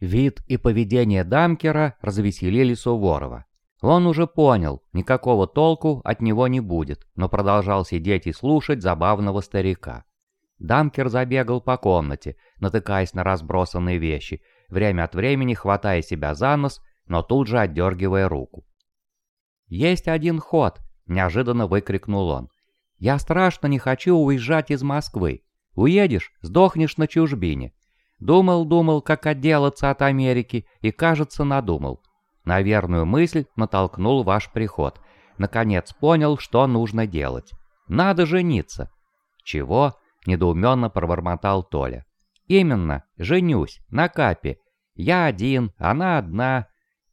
Вид и поведение Дамкера развеселили Суворова. Он уже понял, никакого толку от него не будет, но продолжал сидеть и слушать забавного старика. Дамкер забегал по комнате, натыкаясь на разбросанные вещи, время от времени хватая себя за нос, но тут же отдергивая руку. «Есть один ход!» – неожиданно выкрикнул он. «Я страшно не хочу уезжать из Москвы. Уедешь – сдохнешь на чужбине. Думал-думал, как отделаться от Америки, и, кажется, надумал. На верную мысль натолкнул ваш приход. Наконец понял, что нужно делать. Надо жениться. Чего? Недоуменно пробормотал Толя. Именно, женюсь, на капе. Я один, она одна.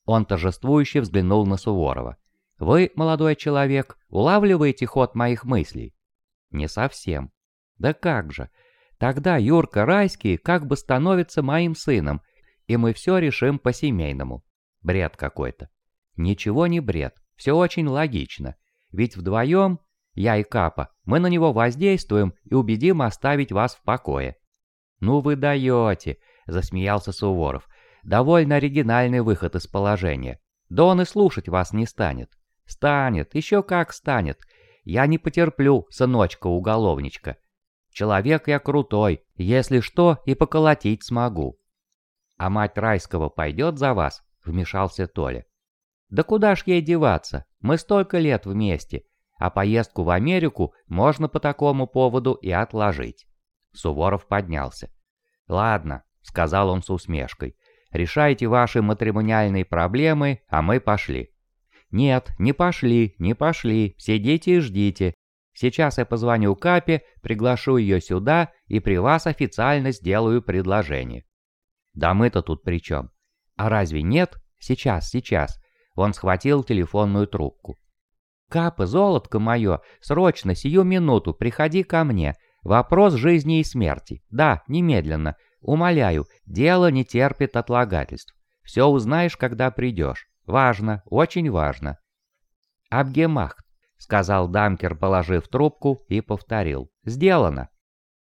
Он торжествующе взглянул на Суворова. Вы, молодой человек, улавливаете ход моих мыслей? Не совсем. Да как же. Тогда Юрка Райский как бы становится моим сыном, и мы все решим по-семейному. Бред какой-то. Ничего не бред, все очень логично. Ведь вдвоем, я и Капа, мы на него воздействуем и убедим оставить вас в покое. «Ну вы даете», — засмеялся Суворов. «Довольно оригинальный выход из положения. Да он и слушать вас не станет». «Станет, еще как станет. Я не потерплю, сыночка-уголовничка. Человек я крутой, если что, и поколотить смогу». «А мать Райского пойдет за вас?» — вмешался Толя. «Да куда ж ей деваться? Мы столько лет вместе, а поездку в Америку можно по такому поводу и отложить». Суворов поднялся. «Ладно», — сказал он с усмешкой, — «решайте ваши матримониальные проблемы, а мы пошли». «Нет, не пошли, не пошли, сидите и ждите. Сейчас я позвоню Капе, приглашу ее сюда и при вас официально сделаю предложение». «Да мы-то тут при чем? А разве нет? Сейчас, сейчас. Он схватил телефонную трубку. «Капа, золотко мое, срочно, сию минуту, приходи ко мне. Вопрос жизни и смерти. Да, немедленно. Умоляю, дело не терпит отлагательств. Все узнаешь, когда придешь. Важно, очень важно». «Абгемахт», — сказал Дамкер, положив трубку, и повторил. «Сделано».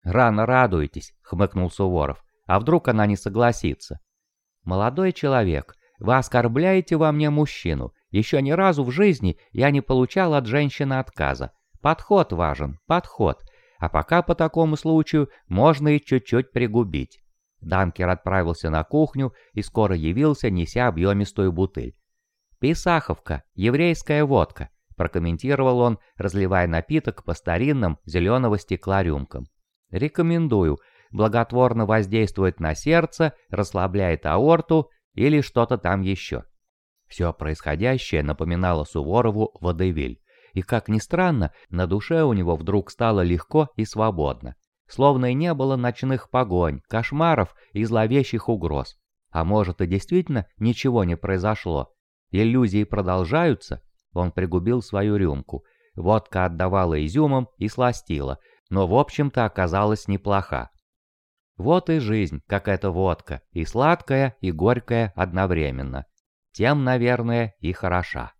«Рано радуетесь», — хмыкнул Суворов. «А вдруг она не согласится?» «Молодой человек, вы оскорбляете во мне мужчину. Еще ни разу в жизни я не получал от женщины отказа. Подход важен, подход. А пока по такому случаю можно и чуть-чуть пригубить». Данкер отправился на кухню и скоро явился, неся объемистую бутыль. «Писаховка, еврейская водка», — прокомментировал он, разливая напиток по старинным зеленого стекла рюмкам. «Рекомендую благотворно воздействует на сердце, расслабляет аорту или что-то там еще. Все происходящее напоминало Суворову водевиль, и, как ни странно, на душе у него вдруг стало легко и свободно, словно и не было ночных погонь, кошмаров и зловещих угроз. А может и действительно ничего не произошло. Иллюзии продолжаются? Он пригубил свою рюмку. Водка отдавала изюмом и сластила, но в общем-то оказалась неплоха. Вот и жизнь, как эта водка, и сладкая, и горькая одновременно. Тем, наверное, и хороша.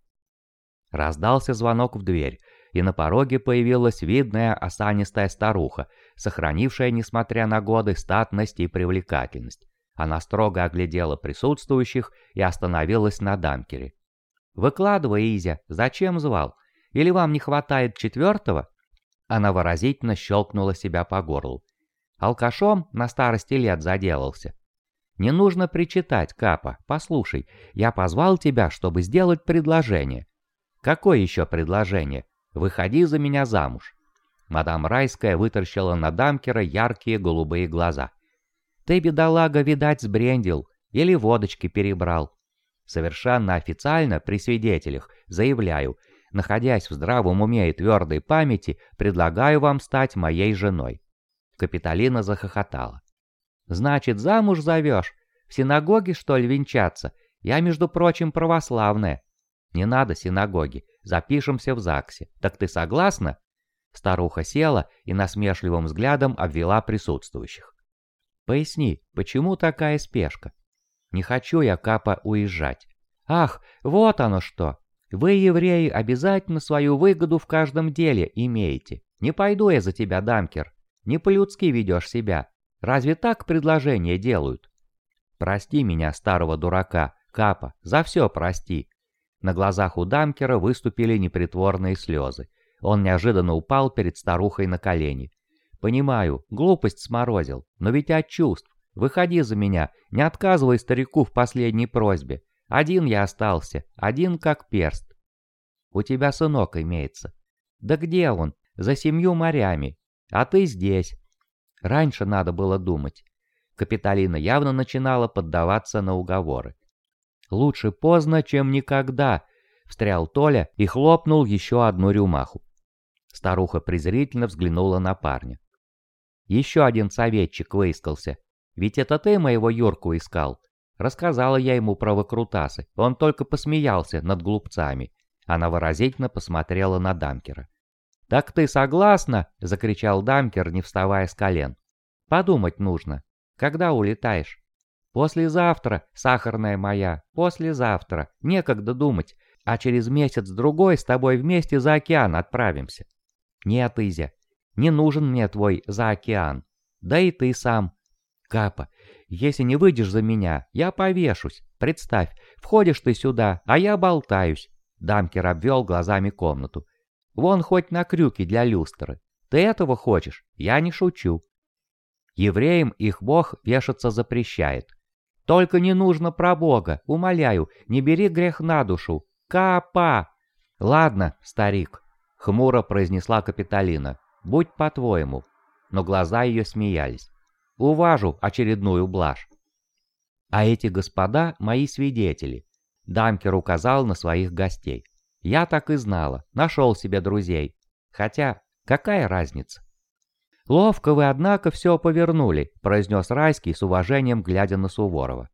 Раздался звонок в дверь, и на пороге появилась видная осанистая старуха, сохранившая, несмотря на годы, статность и привлекательность. Она строго оглядела присутствующих и остановилась на дамкере. «Выкладывай, Изя, зачем звал? Или вам не хватает четвертого?» Она выразительно щелкнула себя по горлу. Алкашом на старости лет заделался. Не нужно причитать, Капа. Послушай, я позвал тебя, чтобы сделать предложение. Какое еще предложение? Выходи за меня замуж. Мадам Райская вытаращила на Дамкера яркие голубые глаза. Ты, бедолага, видать, сбрендил или водочки перебрал. Совершенно официально при свидетелях заявляю, находясь в здравом уме и твердой памяти, предлагаю вам стать моей женой. Капитолина захохотала. «Значит, замуж зовешь? В синагоге, что ли, венчаться? Я, между прочим, православная». «Не надо синагоги, запишемся в ЗАГСе. Так ты согласна?» Старуха села и насмешливым взглядом обвела присутствующих. «Поясни, почему такая спешка?» «Не хочу я, Капа, уезжать». «Ах, вот оно что! Вы, евреи, обязательно свою выгоду в каждом деле имеете. Не пойду я за тебя, Дамкер. Не по-людски ведешь себя. Разве так предложения делают?» Прости меня, старого дурака, Капа, за все прости. На глазах у Дамкера выступили непритворные слезы. Он неожиданно упал перед старухой на колени. «Понимаю, глупость сморозил, но ведь от чувств. Выходи за меня, не отказывай старику в последней просьбе. Один я остался, один как перст. У тебя сынок имеется. Да где он? За семью морями. А ты здесь. Раньше надо было думать. Капиталина явно начинала поддаваться на уговоры. «Лучше поздно, чем никогда», — встрял Толя и хлопнул еще одну рюмаху. Старуха презрительно взглянула на парня. Еще один советчик выискался. Ведь это ты моего Юрку искал. Рассказала я ему про выкрутасы. Он только посмеялся над глупцами. Она выразительно посмотрела на Дамкера. «Так ты согласна?» — закричал Дамкер, не вставая с колен. «Подумать нужно. Когда улетаешь?» «Послезавтра, сахарная моя, послезавтра. Некогда думать. А через месяц-другой с тобой вместе за океан отправимся». «Нет, Изя, не нужен мне твой за океан. Да и ты сам. Капа, если не выйдешь за меня, я повешусь. Представь, входишь ты сюда, а я болтаюсь. Дамкер обвел глазами комнату. Вон хоть на крюке для люстры. Ты этого хочешь? Я не шучу. Евреям их бог вешаться запрещает. Только не нужно про бога, умоляю, не бери грех на душу. Капа! Ладно, старик, хмуро произнесла Капитолина. Будь по-твоему. Но глаза ее смеялись. Уважу очередную блажь. А эти господа мои свидетели. Дамкер указал на своих гостей. Я так и знала, нашел себе друзей. Хотя, какая разница? «Ловко вы, однако, все повернули», — произнес Райский с уважением, глядя на Суворова.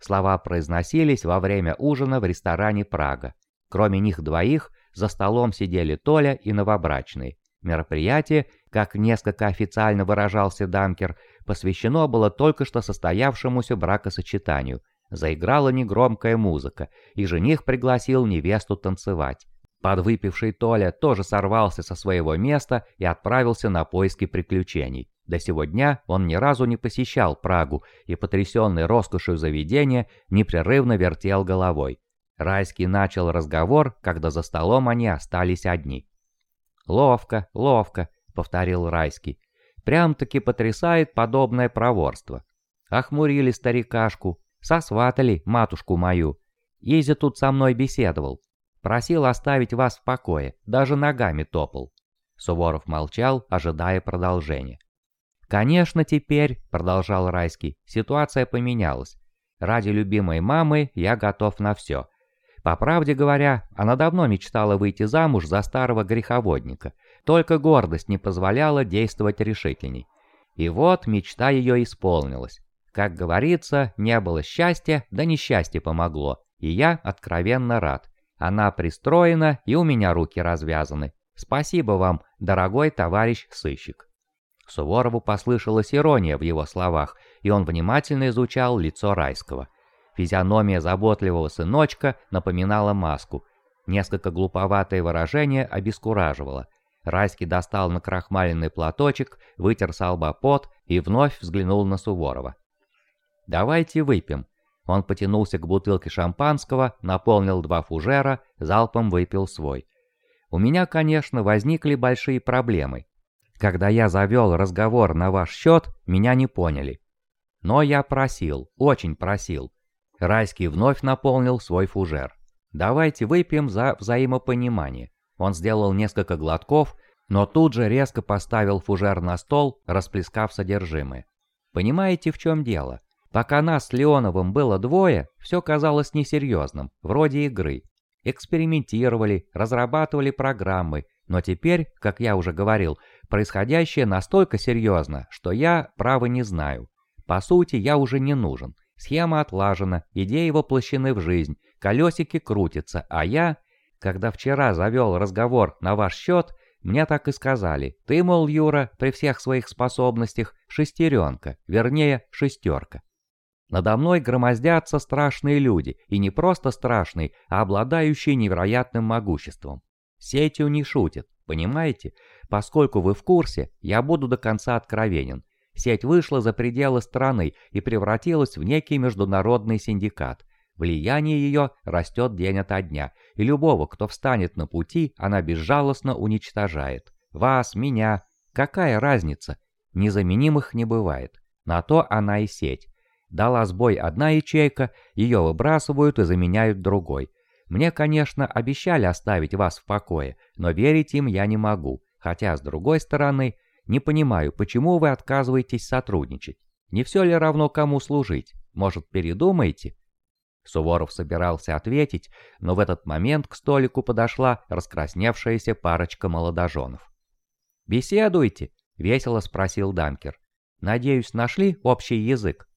Слова произносились во время ужина в ресторане «Прага». Кроме них двоих, за столом сидели Толя и новобрачные. Мероприятие, как несколько официально выражался Дамкер, посвящено было только что состоявшемуся бракосочетанию, Заиграла негромкая музыка, и жених пригласил невесту танцевать. Подвыпивший Толя тоже сорвался со своего места и отправился на поиски приключений. До сего дня он ни разу не посещал Прагу и, потрясенный роскошью заведения, непрерывно вертел головой. Райский начал разговор, когда за столом они остались одни. «Ловко, ловко», — повторил Райский. «Прям-таки потрясает подобное проворство. Охмурили старикашку, Сосватали матушку мою. Ези тут со мной беседовал. Просил оставить вас в покое, даже ногами топал. Суворов молчал, ожидая продолжения. «Конечно, теперь», — продолжал Райский, — «ситуация поменялась. Ради любимой мамы я готов на все. По правде говоря, она давно мечтала выйти замуж за старого греховодника, только гордость не позволяла действовать решительней. И вот мечта ее исполнилась. Как говорится, не было счастья, да несчастье помогло, и я откровенно рад. Она пристроена, и у меня руки развязаны. Спасибо вам, дорогой товарищ сыщик. Суворову послышалась ирония в его словах, и он внимательно изучал лицо Райского. Физиономия заботливого сыночка напоминала маску. Несколько глуповатое выражение обескураживало. Райский достал накрахмаленный платочек, вытер с пот и вновь взглянул на Суворова. «Давайте выпьем». Он потянулся к бутылке шампанского, наполнил два фужера, залпом выпил свой. У меня, конечно, возникли большие проблемы. Когда я завел разговор на ваш счет, меня не поняли. Но я просил, очень просил. Райский вновь наполнил свой фужер. «Давайте выпьем за взаимопонимание». Он сделал несколько глотков, но тут же резко поставил фужер на стол, расплескав содержимое. «Понимаете, в чем дело? Пока нас с Леоновым было двое, все казалось несерьезным, вроде игры. Экспериментировали, разрабатывали программы, но теперь, как я уже говорил, происходящее настолько серьезно, что я, право, не знаю. По сути, я уже не нужен. Схема отлажена, идеи воплощены в жизнь, колесики крутятся, а я, когда вчера завел разговор на ваш счет, мне так и сказали. Ты, мол, Юра, при всех своих способностях, шестеренка, вернее, шестерка. Надо мной громоздятся страшные люди, и не просто страшные, а обладающие невероятным могуществом. Сетью не шутит, понимаете? Поскольку вы в курсе, я буду до конца откровенен. Сеть вышла за пределы страны и превратилась в некий международный синдикат. Влияние ее растет день ото дня, и любого, кто встанет на пути, она безжалостно уничтожает. Вас, меня. Какая разница? Незаменимых не бывает. На то она и сеть. Дала сбой одна ячейка, ее выбрасывают и заменяют другой. Мне, конечно, обещали оставить вас в покое, но верить им я не могу. Хотя, с другой стороны, не понимаю, почему вы отказываетесь сотрудничать. Не все ли равно кому служить? Может, передумаете?» Суворов собирался ответить, но в этот момент к столику подошла раскрасневшаяся парочка молодоженов. «Беседуйте?» — весело спросил Данкер. «Надеюсь, нашли общий язык?»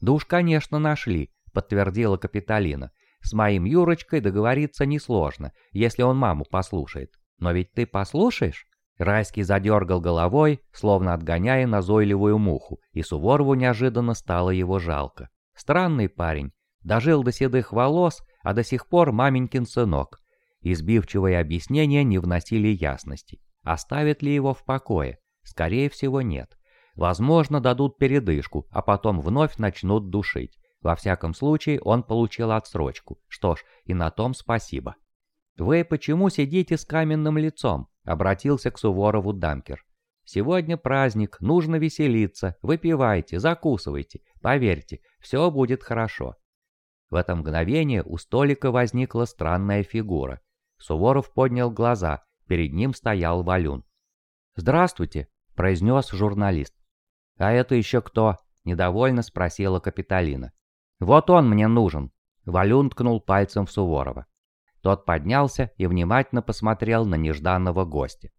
«Да уж, конечно, нашли», — подтвердила Капитолина. «С моим Юрочкой договориться несложно, если он маму послушает. Но ведь ты послушаешь?» Райский задергал головой, словно отгоняя назойливую муху, и Суворову неожиданно стало его жалко. Странный парень, дожил до седых волос, а до сих пор маменькин сынок. Избивчивые объяснения не вносили ясности. Оставят ли его в покое? Скорее всего, нет. Возможно, дадут передышку, а потом вновь начнут душить. Во всяком случае, он получил отсрочку. Что ж, и на том спасибо. «Вы почему сидите с каменным лицом?» — обратился к Суворову Дамкер. «Сегодня праздник, нужно веселиться, выпивайте, закусывайте. Поверьте, все будет хорошо». В это мгновение у столика возникла странная фигура. Суворов поднял глаза, перед ним стоял Валюн. «Здравствуйте», — произнес журналист. «А это еще кто?» — недовольно спросила Капитолина. «Вот он мне нужен», — Валюн ткнул пальцем в Суворова. Тот поднялся и внимательно посмотрел на нежданного гостя.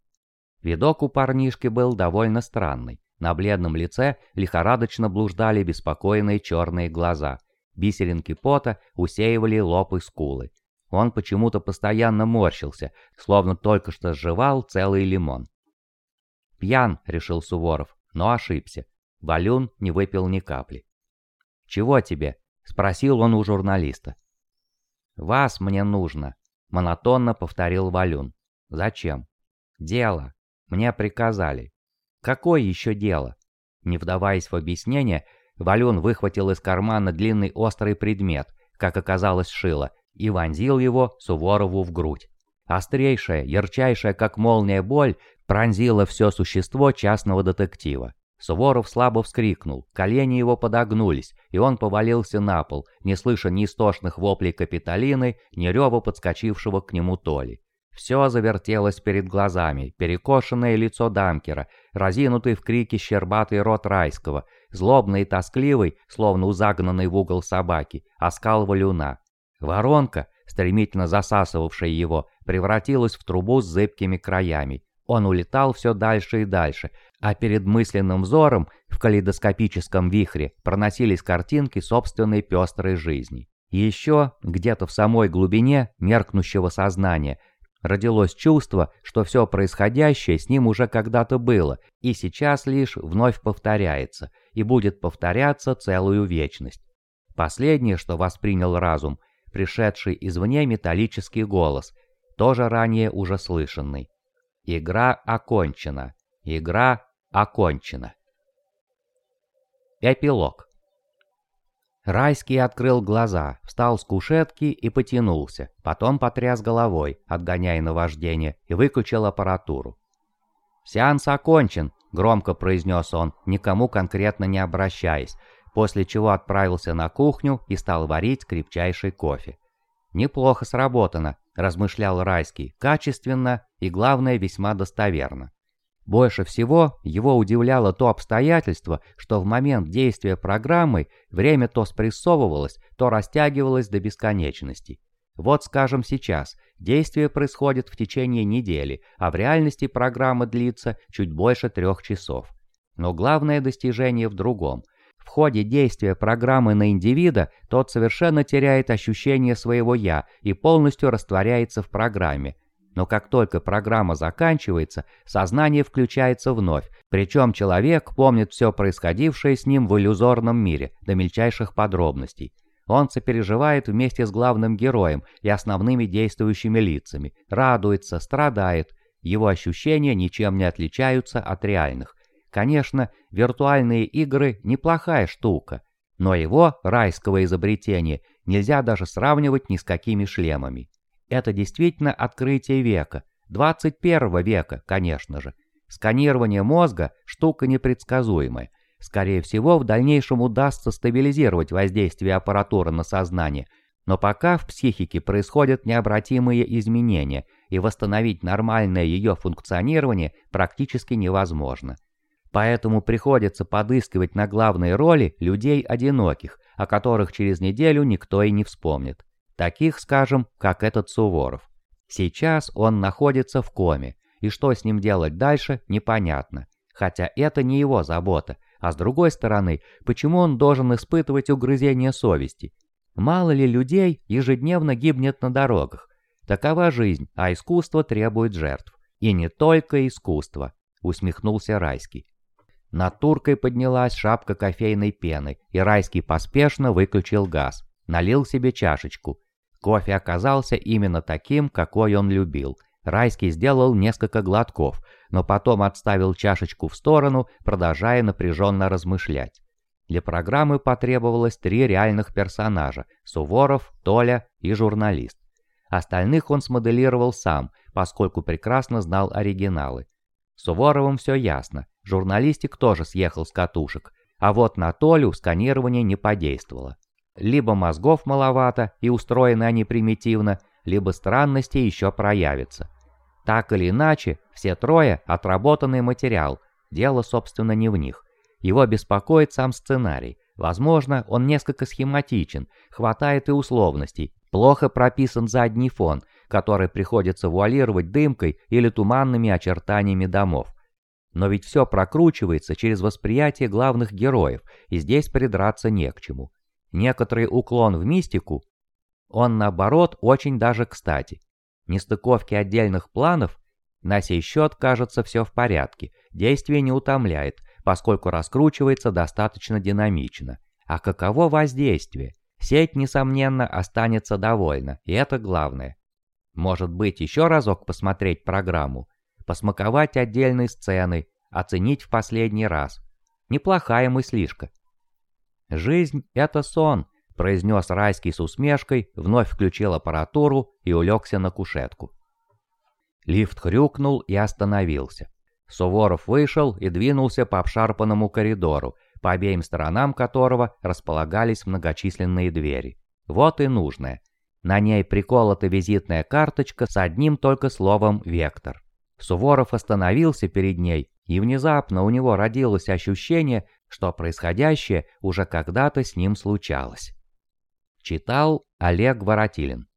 Видок у парнишки был довольно странный. На бледном лице лихорадочно блуждали беспокойные черные глаза. Бисеринки пота усеивали лоб и скулы. Он почему-то постоянно морщился, словно только что сживал целый лимон. «Пьян», — решил Суворов, но ошибся. Валюн не выпил ни капли. «Чего тебе?» — спросил он у журналиста. «Вас мне нужно», — монотонно повторил Валюн. «Зачем?» «Дело. Мне приказали». «Какое еще дело?» Не вдаваясь в объяснение, Валюн выхватил из кармана длинный острый предмет, как оказалось шило, и вонзил его Суворову в грудь. Острейшая, ярчайшая, как молния боль, пронзила все существо частного детектива. Суворов слабо вскрикнул, колени его подогнулись, и он повалился на пол, не слыша ни истошных воплей Капитолины, ни рева подскочившего к нему Толи. Все завертелось перед глазами, перекошенное лицо Дамкера, разинутый в крике щербатый рот Райского, злобный и тоскливый, словно узагнанный в угол собаки, оскал валюна. Воронка, стремительно засасывавшая его, превратилась в трубу с зыбкими краями. Он улетал все дальше и дальше, а перед мысленным взором в калейдоскопическом вихре проносились картинки собственной пестрой жизни. еще где-то в самой глубине меркнущего сознания родилось чувство, что все происходящее с ним уже когда-то было и сейчас лишь вновь повторяется и будет повторяться целую вечность. Последнее, что воспринял разум, пришедший извне металлический голос, тоже ранее уже слышанный. Игра окончена. Игра окончено. Эпилог. Райский открыл глаза, встал с кушетки и потянулся, потом потряс головой, отгоняя наваждение, и выключил аппаратуру. «Сеанс окончен», — громко произнес он, никому конкретно не обращаясь, после чего отправился на кухню и стал варить крепчайший кофе. «Неплохо сработано», — размышлял Райский, — «качественно и, главное, весьма достоверно». Больше всего его удивляло то обстоятельство, что в момент действия программы время то спрессовывалось, то растягивалось до бесконечности. Вот скажем сейчас, действие происходит в течение недели, а в реальности программа длится чуть больше трех часов. Но главное достижение в другом. В ходе действия программы на индивида тот совершенно теряет ощущение своего «я» и полностью растворяется в программе, но как только программа заканчивается, сознание включается вновь, причем человек помнит все происходившее с ним в иллюзорном мире, до мельчайших подробностей. Он сопереживает вместе с главным героем и основными действующими лицами, радуется, страдает. Его ощущения ничем не отличаются от реальных. Конечно, виртуальные игры – неплохая штука, но его, райского изобретения, нельзя даже сравнивать ни с какими шлемами. Это действительно открытие века, 21 века, конечно же. Сканирование мозга – штука непредсказуемая. Скорее всего, в дальнейшем удастся стабилизировать воздействие аппаратуры на сознание, но пока в психике происходят необратимые изменения, и восстановить нормальное ее функционирование практически невозможно. Поэтому приходится подыскивать на главной роли людей одиноких, о которых через неделю никто и не вспомнит. Таких, скажем, как этот Суворов. Сейчас он находится в коме, и что с ним делать дальше, непонятно. Хотя это не его забота, а с другой стороны, почему он должен испытывать угрызение совести? Мало ли людей ежедневно гибнет на дорогах. Такова жизнь, а искусство требует жертв. И не только искусство, усмехнулся Райский. Над туркой поднялась шапка кофейной пены, и Райский поспешно выключил газ. Налил себе чашечку. Кофе оказался именно таким, какой он любил. Райский сделал несколько глотков, но потом отставил чашечку в сторону, продолжая напряженно размышлять. Для программы потребовалось три реальных персонажа – Суворов, Толя и журналист. Остальных он смоделировал сам, поскольку прекрасно знал оригиналы. Суворовым все ясно, журналистик тоже съехал с катушек, а вот на Толю сканирование не подействовало. Либо мозгов маловато и устроены они примитивно, либо странности еще проявятся. Так или иначе, все трое – отработанный материал, дело, собственно, не в них. Его беспокоит сам сценарий. Возможно, он несколько схематичен, хватает и условностей, плохо прописан задний фон, который приходится вуалировать дымкой или туманными очертаниями домов. Но ведь все прокручивается через восприятие главных героев, и здесь придраться не к чему. Некоторый уклон в мистику, он наоборот очень даже кстати. Нестыковки отдельных планов, на сей счет кажется все в порядке, действие не утомляет, поскольку раскручивается достаточно динамично. А каково воздействие? Сеть, несомненно, останется довольна, и это главное. Может быть, еще разок посмотреть программу, посмаковать отдельные сцены, оценить в последний раз. Неплохая мыслишка. «Жизнь — это сон», — произнес Райский с усмешкой, вновь включил аппаратуру и улегся на кушетку. Лифт хрюкнул и остановился. Суворов вышел и двинулся по обшарпанному коридору, по обеим сторонам которого располагались многочисленные двери. Вот и нужное. На ней приколота визитная карточка с одним только словом «Вектор». Суворов остановился перед ней, и внезапно у него родилось ощущение, что происходящее уже когда-то с ним случалось. Читал Олег Воротилин.